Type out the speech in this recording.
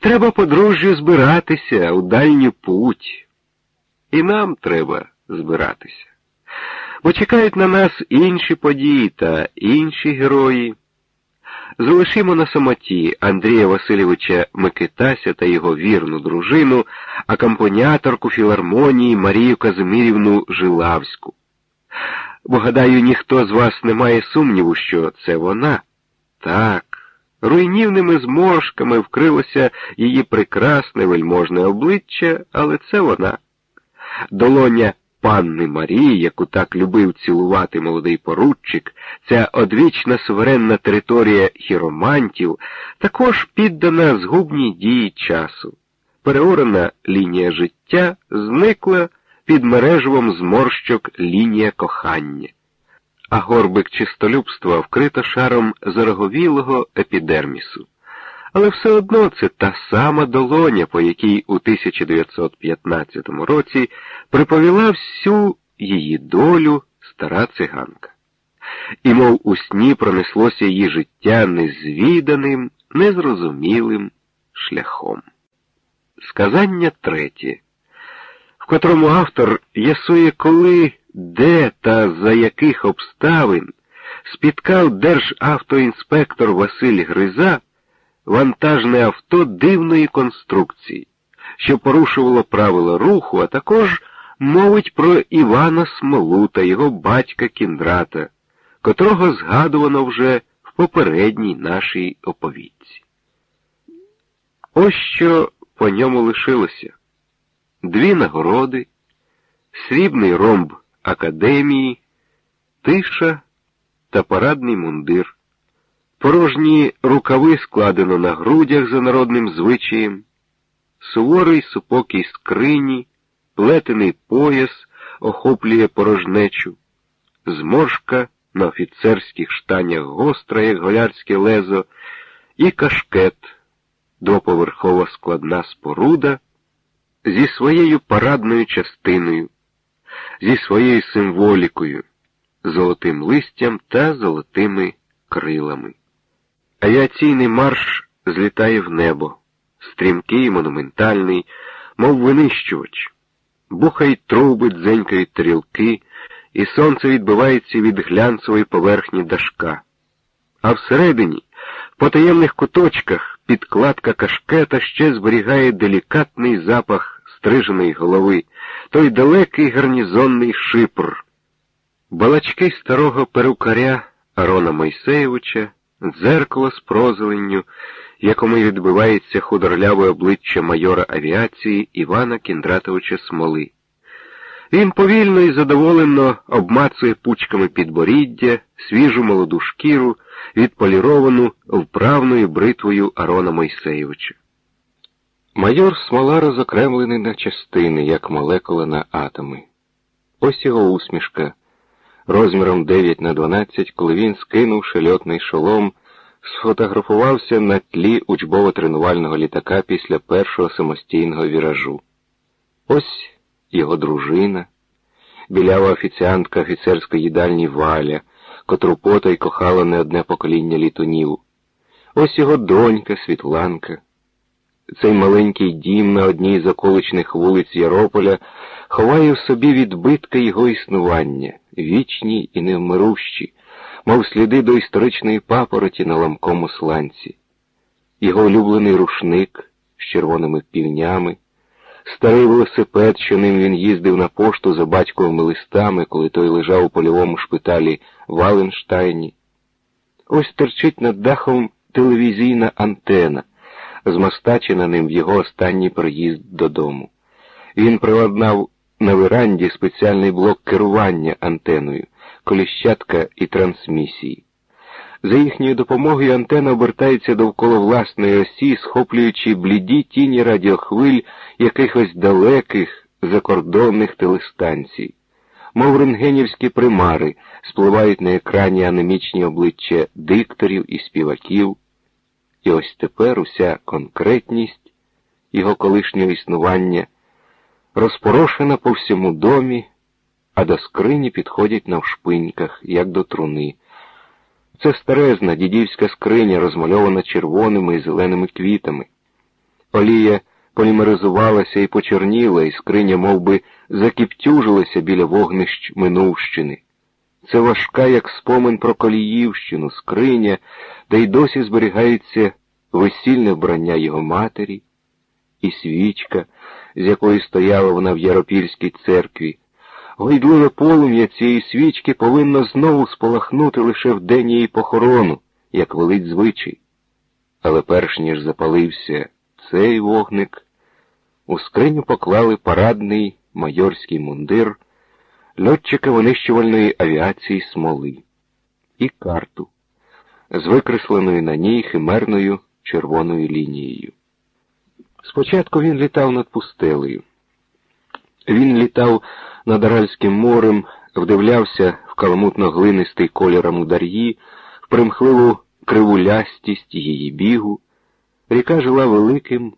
Треба подружжю збиратися у дальню путь. І нам треба збиратися. Бо чекають на нас інші події та інші герої. Залишимо на самоті Андрія Васильовича Микитася та його вірну дружину, акомпаніаторку філармонії Марію Казимирівну Жилавську. Бо, гадаю, ніхто з вас не має сумніву, що це вона. Так, руйнівними зморшками вкрилося її прекрасне вельможне обличчя, але це вона. Долоня панни Марії, яку так любив цілувати молодий поручик, ця одвічна суверенна територія хіромантів, також піддана згубній дії часу. Переорана лінія життя зникла під мережевом зморщок лінія кохання, а горбик чистолюбства вкрито шаром зароговілого епідермісу. Але все одно це та сама долоня, по якій у 1915 році приповіла всю її долю стара циганка. І, мов у сні пронеслося її життя незвіданим, незрозумілим шляхом. Сказання третє, в котрому автор ясує, коли, де та за яких обставин спіткав державтоінспектор Василь Гриза вантажне авто дивної конструкції, що порушувало правила руху, а також мовить про Івана Смолу та його батька Кіндрата, котрого згадувано вже в попередній нашій оповідці. Ось що по ньому лишилося дві нагороди, срібний ромб академії, тиша та парадний мундир. Порожні рукави складено на грудях за народним звичаєм, суворий супокій скрині, плетений пояс охоплює порожнечу, зморшка на офіцерських штанях гостра, як голярське лезо, і кашкет, двоповерхова складна споруда зі своєю парадною частиною, зі своєю символікою, золотим листям та золотими крилами. Авіаційний марш злітає в небо, стрімкий, монументальний, мов винищувач. Бухають труби, дзенькають тарілки, і сонце відбивається від глянцевої поверхні дашка. А всередині, в потаємних куточках, підкладка кашкета ще зберігає делікатний запах стриженої голови, той далекий гарнізонний шипр. Балачки старого перукаря Арона Мойсеєвича дзеркало з прозеленню, якому відбивається худорляве обличчя майора авіації Івана Кіндратовича Смоли. Він повільно і задоволено обмацує пучками підборіддя, свіжу молоду шкіру, відполіровану вправною бритвою Арона Мойсеєвича. Майор Смола розокремлений на частини, як молекула на атоми. Ось його усмішка розміром 9 на 12, коли він, скинувши льотний шолом, сфотографувався на тлі учбово-тренувального літака після першого самостійного віражу. Ось його дружина, білява офіціантка офіцерської їдальні Валя, котру потай кохала не одне покоління літунів. Ось його донька, Світланка. Цей маленький дім на одній з околичних вулиць Ярополя ховає в собі відбитки його існування, вічні і невмирущі, мов сліди до історичної папороті на ламкому сланці, його улюблений рушник з червоними півнями, старий велосипед, що ним він їздив на пошту за батьковими листами, коли той лежав у польовому шпиталі Валенштайні. Ось торчить над дахом телевізійна антена, змастачена ним в його останній приїзд додому. Він приладнав на веранді спеціальний блок керування антеною, коліщатка і трансмісії. За їхньою допомогою антена обертається довкола власної осі, схоплюючи бліді тіні радіохвиль якихось далеких закордонних телестанцій. Мов рентгенівські примари спливають на екрані анемічні обличчя дикторів і співаків. І ось тепер уся конкретність його колишнього існування розпорошена по всьому домі, а до скрині підходять навшпиньках, як до труни. Це старезна дідівська скриня, розмальована червоними і зеленими квітами. Олія полімеризувалася і почерніла, і скриня мов би, закіптюжилася біля вогнищ Минувщини. Це важка, як спомин про Коліївщину, скриня, де й досі зберігається весільне вбрання його матері, і свічка, з якої стояла вона в Яропільській церкві. Гойдливе полум'я цієї свічки повинно знову спалахнути лише в день її похорону, як велить звичай. Але перш ніж запалився цей вогник, у скриню поклали парадний майорський мундир льотчика винищувальної авіації смоли і карту з викресленою на ній химерною червоною лінією. Спочатку він літав над пустелею. Він літав над Аральським морем, вдивлявся в каламутно-глинистий колір Амудар'ї, в примхливу кривулястість її бігу. Ріка жила великим